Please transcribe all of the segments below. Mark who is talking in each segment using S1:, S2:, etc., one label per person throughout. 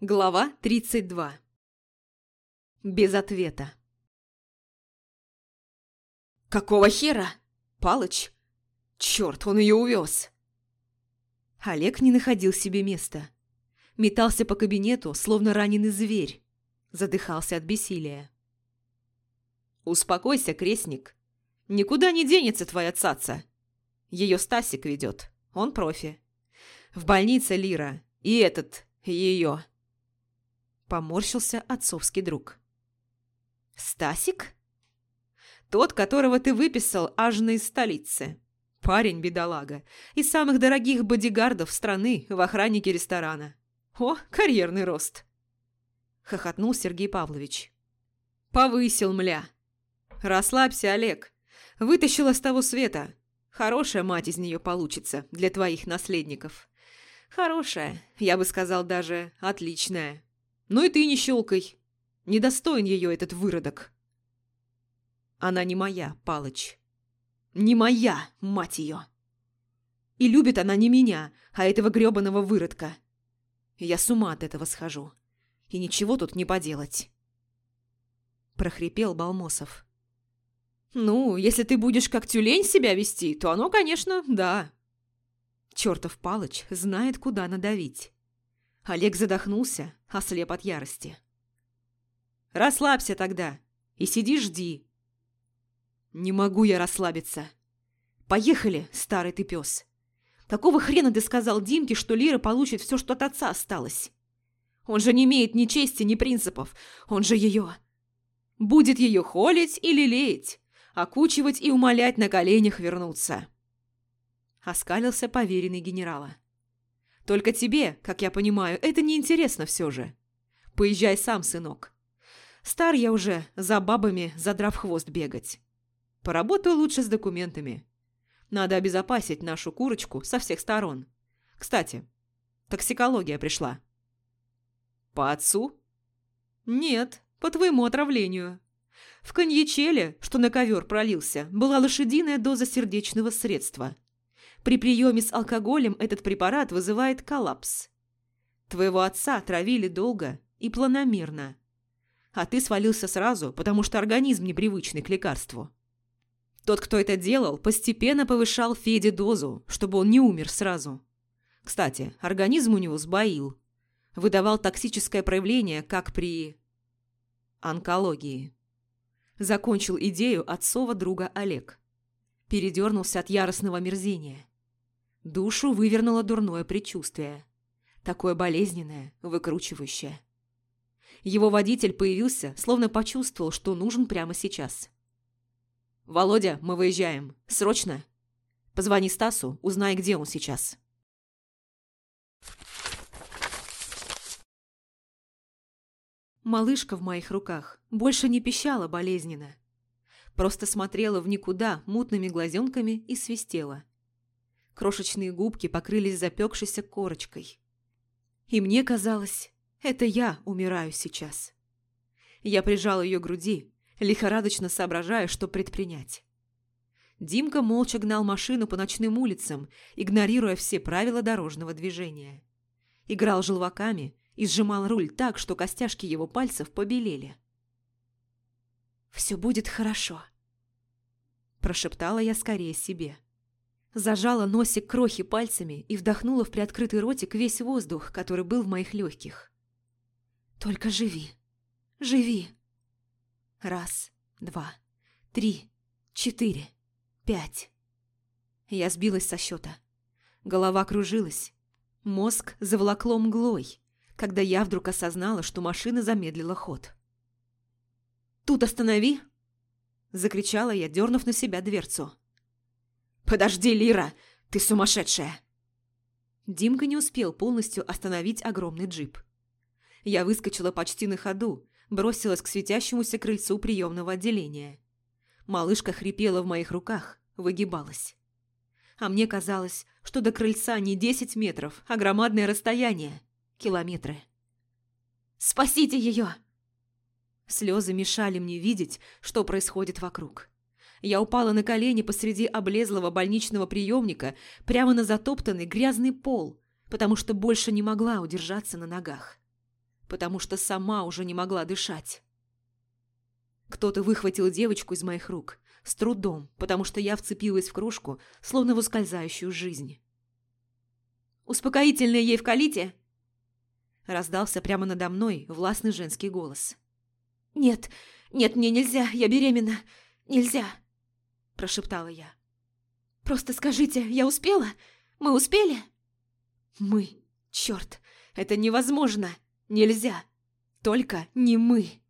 S1: Глава 32 Без ответа «Какого хера? Палыч? Черт, он ее увез!» Олег не находил себе места. Метался по кабинету, словно раненый зверь. Задыхался от бессилия. «Успокойся, крестник. Никуда не денется твоя цаца. Ее Стасик ведет. Он профи. В больнице Лира. И этот, ее. Поморщился отцовский друг. «Стасик?» «Тот, которого ты выписал аж из столицы. Парень-бедолага. Из самых дорогих бодигардов страны в охраннике ресторана. О, карьерный рост!» Хохотнул Сергей Павлович. «Повысил, мля!» «Расслабься, Олег. Вытащила с того света. Хорошая мать из нее получится для твоих наследников. Хорошая, я бы сказал даже отличная. Ну и ты не щелкай. Недостоин ее этот выродок. Она не моя, Палыч. Не моя, мать ее. И любит она не меня, а этого грёбаного выродка. Я с ума от этого схожу. И ничего тут не поделать. Прохрипел Балмосов. Ну, если ты будешь как тюлень себя вести, то оно, конечно, да. Чертов Палыч знает, куда надавить. Олег задохнулся, ослеп от ярости. «Расслабься тогда и сиди жди». «Не могу я расслабиться. Поехали, старый ты пес. Какого хрена ты сказал Димке, что Лира получит все, что от отца осталось? Он же не имеет ни чести, ни принципов. Он же ее... Будет ее холить или лелеять, окучивать и умолять на коленях вернуться». Оскалился поверенный генерала. Только тебе, как я понимаю, это неинтересно все же. Поезжай сам, сынок. Стар я уже, за бабами, задрав хвост бегать. Поработаю лучше с документами. Надо обезопасить нашу курочку со всех сторон. Кстати, токсикология пришла. По отцу? Нет, по твоему отравлению. В коньячеле, что на ковер пролился, была лошадиная доза сердечного средства – при приеме с алкоголем этот препарат вызывает коллапс. Твоего отца травили долго и планомерно. А ты свалился сразу, потому что организм непривычный к лекарству. Тот, кто это делал, постепенно повышал Феде дозу, чтобы он не умер сразу. Кстати, организм у него сбоил. Выдавал токсическое проявление, как при... онкологии. Закончил идею отцова друга Олег. Передернулся от яростного мерзения. Душу вывернуло дурное предчувствие. Такое болезненное, выкручивающее. Его водитель появился, словно почувствовал, что нужен прямо сейчас. «Володя, мы выезжаем. Срочно. Позвони Стасу, узнай, где он сейчас». Малышка в моих руках больше не пищала болезненно. Просто смотрела в никуда мутными глазенками и свистела. Крошечные губки покрылись запекшейся корочкой. И мне казалось, это я умираю сейчас. Я прижал ее к груди, лихорадочно соображая, что предпринять. Димка молча гнал машину по ночным улицам, игнорируя все правила дорожного движения. Играл желваками и сжимал руль так, что костяшки его пальцев побелели. «Все будет хорошо», – прошептала я скорее себе. Зажала носик крохи пальцами и вдохнула в приоткрытый ротик весь воздух, который был в моих легких. «Только живи! Живи!» Раз, два, три, четыре, пять. Я сбилась со счета. Голова кружилась. Мозг заволокло мглой, когда я вдруг осознала, что машина замедлила ход. «Тут останови!» – закричала я, дернув на себя дверцу. «Подожди, Лира! Ты сумасшедшая!» Димка не успел полностью остановить огромный джип. Я выскочила почти на ходу, бросилась к светящемуся крыльцу приемного отделения. Малышка хрипела в моих руках, выгибалась. А мне казалось, что до крыльца не десять метров, а громадное расстояние – километры. «Спасите ее!» Слезы мешали мне видеть, что происходит вокруг. Я упала на колени посреди облезлого больничного приемника прямо на затоптанный грязный пол, потому что больше не могла удержаться на ногах. потому что сама уже не могла дышать. Кто-то выхватил девочку из моих рук, с трудом, потому что я вцепилась в кружку, словно в ускользающую жизнь. «Успокоительное ей в калите?» Раздался прямо надо мной властный женский голос. «Нет, нет, мне нельзя, я беременна, нельзя!» Прошептала я. «Просто скажите, я успела? Мы успели?» «Мы? Черт, это невозможно! Нельзя! Только не мы!»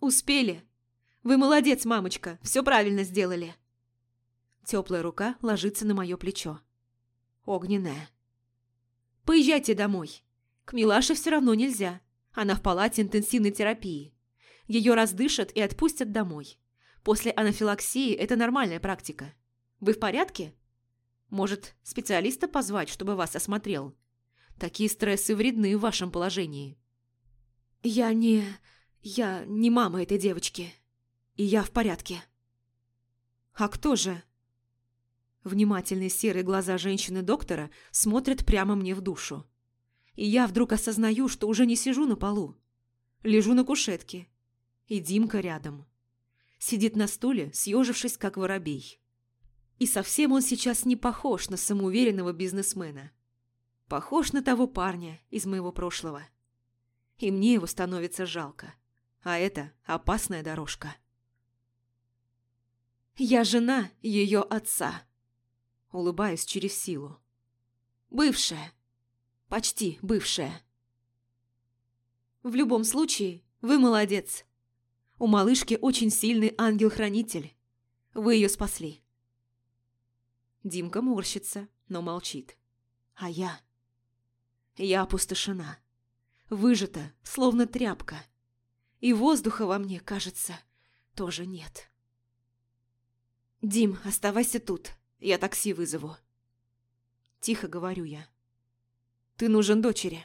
S1: «Успели! Вы молодец, мамочка, все правильно сделали!» Теплая рука ложится на мое плечо. Огненная. «Поезжайте домой. К Милаше все равно нельзя. Она в палате интенсивной терапии. Ее раздышат и отпустят домой. После анафилаксии это нормальная практика. Вы в порядке? Может, специалиста позвать, чтобы вас осмотрел? Такие стрессы вредны в вашем положении». «Я не... я не мама этой девочки. И я в порядке». «А кто же?» Внимательные серые глаза женщины-доктора смотрят прямо мне в душу. И я вдруг осознаю, что уже не сижу на полу. Лежу на кушетке. И Димка рядом. Сидит на стуле, съежившись, как воробей. И совсем он сейчас не похож на самоуверенного бизнесмена. Похож на того парня из моего прошлого. И мне его становится жалко. А это опасная дорожка. Я жена ее отца. Улыбаюсь через силу. Бывшая. Почти бывшая. В любом случае, вы молодец. У малышки очень сильный ангел-хранитель. Вы ее спасли. Димка морщится, но молчит. А я... Я опустошена. Выжата, словно тряпка. И воздуха во мне, кажется, тоже нет. «Дим, оставайся тут. Я такси вызову». Тихо говорю я. «Ты нужен дочери».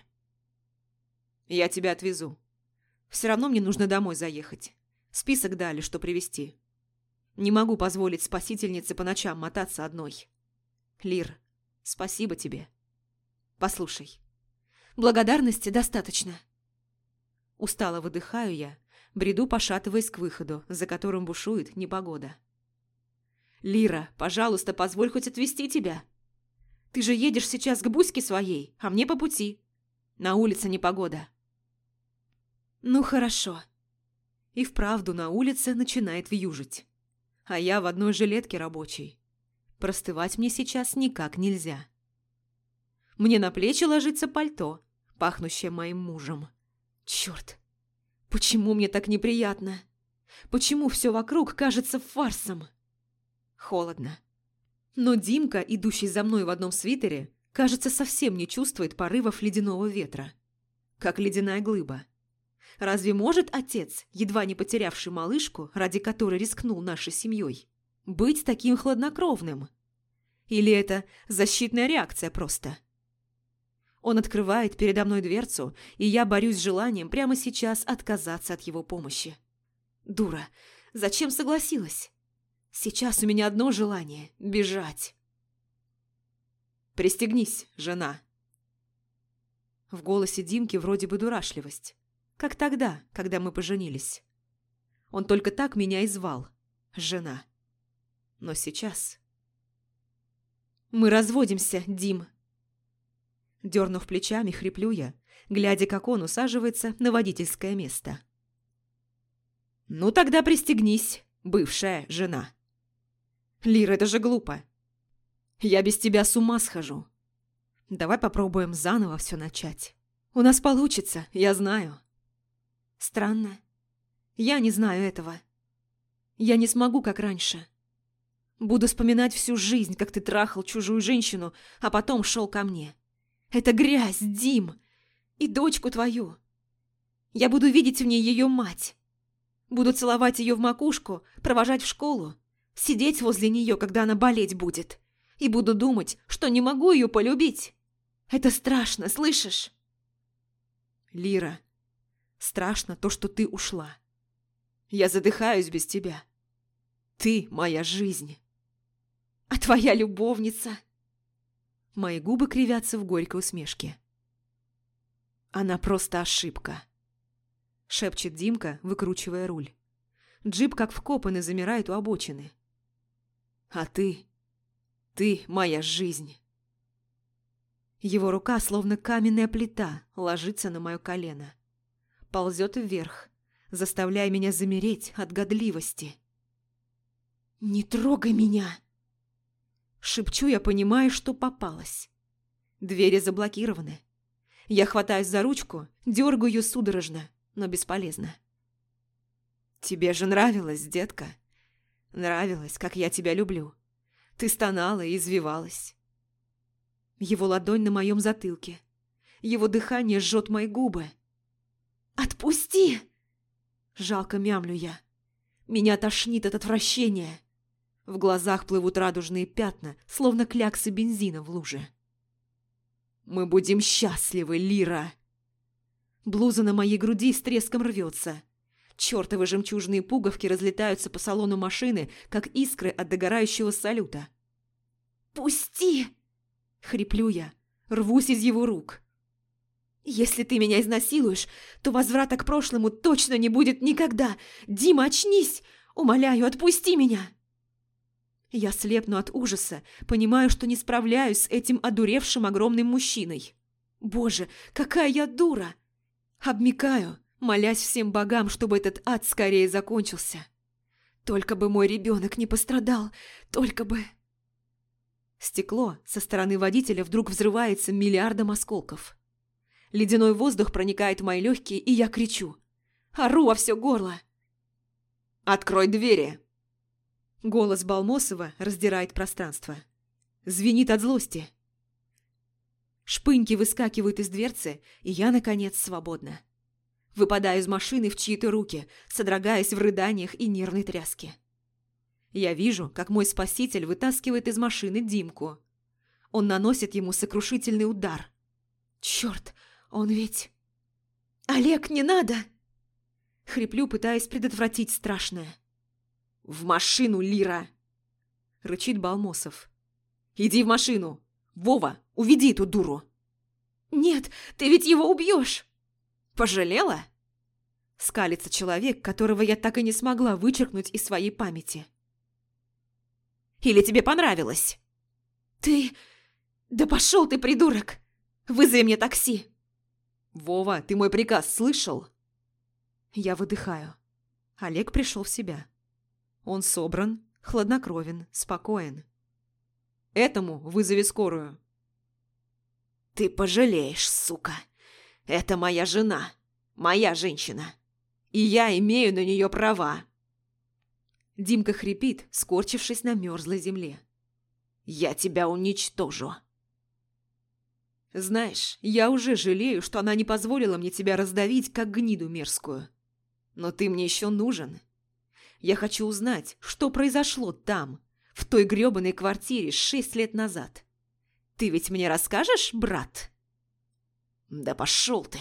S1: «Я тебя отвезу. Все равно мне нужно домой заехать. Список дали, что привезти. Не могу позволить спасительнице по ночам мотаться одной. Лир, спасибо тебе. Послушай, благодарности достаточно. Устало выдыхаю я, бреду, пошатываясь к выходу, за которым бушует непогода. Лира, пожалуйста, позволь хоть отвезти тебя. Ты же едешь сейчас к Буське своей, а мне по пути. На улице непогода. Ну хорошо. И вправду на улице начинает вьюжить. А я в одной жилетке рабочей. Простывать мне сейчас никак нельзя. Мне на плечи ложится пальто, пахнущее моим мужем. Черт, почему мне так неприятно? Почему все вокруг кажется фарсом? Холодно. Но Димка, идущий за мной в одном свитере, кажется, совсем не чувствует порывов ледяного ветра. Как ледяная глыба. Разве может отец, едва не потерявший малышку, ради которой рискнул нашей семьей, быть таким хладнокровным? Или это защитная реакция просто? Он открывает передо мной дверцу, и я борюсь с желанием прямо сейчас отказаться от его помощи. Дура, зачем согласилась? Сейчас у меня одно желание – бежать. «Пристегнись, жена!» В голосе Димки вроде бы дурашливость. Как тогда, когда мы поженились. Он только так меня и звал. Жена. Но сейчас... «Мы разводимся, Дим!» Дернув плечами, хриплю я, глядя, как он усаживается на водительское место. «Ну тогда пристегнись, бывшая жена!» «Лир, это же глупо!» «Я без тебя с ума схожу!» «Давай попробуем заново все начать. У нас получится, я знаю!» Странно. Я не знаю этого. Я не смогу, как раньше. Буду вспоминать всю жизнь, как ты трахал чужую женщину, а потом шел ко мне. Это грязь, Дим. И дочку твою. Я буду видеть в ней ее мать. Буду целовать ее в макушку, провожать в школу, сидеть возле нее, когда она болеть будет. И буду думать, что не могу ее полюбить. Это страшно, слышишь? Лира, Страшно то, что ты ушла. Я задыхаюсь без тебя. Ты моя жизнь. А твоя любовница? Мои губы кривятся в горькой усмешке. Она просто ошибка. Шепчет Димка, выкручивая руль. Джип как вкопанный замирает у обочины. А ты... Ты моя жизнь. Его рука, словно каменная плита, ложится на мое колено. Ползет вверх, заставляя меня замереть от годливости. «Не трогай меня!» Шепчу я, понимая, что попалась. Двери заблокированы. Я хватаюсь за ручку, дергаю ее судорожно, но бесполезно. «Тебе же нравилось, детка. Нравилось, как я тебя люблю. Ты стонала и извивалась. Его ладонь на моем затылке. Его дыхание жжет мои губы. «Отпусти!» Жалко мямлю я. Меня тошнит от отвращения. В глазах плывут радужные пятна, словно кляксы бензина в луже. «Мы будем счастливы, Лира!» Блуза на моей груди с треском рвется. Чёртовы жемчужные пуговки разлетаются по салону машины, как искры от догорающего салюта. «Пусти!» Хриплю я, рвусь из его рук. «Если ты меня изнасилуешь, то возврата к прошлому точно не будет никогда! Дима, очнись! Умоляю, отпусти меня!» Я слепну от ужаса, понимаю, что не справляюсь с этим одуревшим огромным мужчиной. Боже, какая я дура! Обмикаю, молясь всем богам, чтобы этот ад скорее закончился. Только бы мой ребенок не пострадал, только бы... Стекло со стороны водителя вдруг взрывается миллиардом осколков. Ледяной воздух проникает в мои легкие, и я кричу. Ору во все горло. «Открой двери!» Голос Балмосова раздирает пространство. Звенит от злости. Шпыньки выскакивают из дверцы, и я, наконец, свободна. Выпадаю из машины в чьи-то руки, содрогаясь в рыданиях и нервной тряске. Я вижу, как мой спаситель вытаскивает из машины Димку. Он наносит ему сокрушительный удар. Черт, он ведь... «Олег, не надо!» Хриплю, пытаясь предотвратить страшное. «В машину, Лира!» Рычит Балмосов. «Иди в машину! Вова, уведи эту дуру!» «Нет, ты ведь его убьешь!» «Пожалела?» Скалится человек, которого я так и не смогла вычеркнуть из своей памяти. Или тебе понравилось?» «Ты... Да пошел ты, придурок! Вызови мне такси!» «Вова, ты мой приказ слышал?» Я выдыхаю. Олег пришел в себя. Он собран, хладнокровен, спокоен. «Этому вызови скорую». «Ты пожалеешь, сука! Это моя жена, моя женщина, и я имею на нее права!» Димка хрипит, скорчившись на мерзлой земле. «Я тебя уничтожу!» «Знаешь, я уже жалею, что она не позволила мне тебя раздавить, как гниду мерзкую. Но ты мне еще нужен. Я хочу узнать, что произошло там, в той грёбаной квартире шесть лет назад. Ты ведь мне расскажешь, брат?» «Да пошел ты!»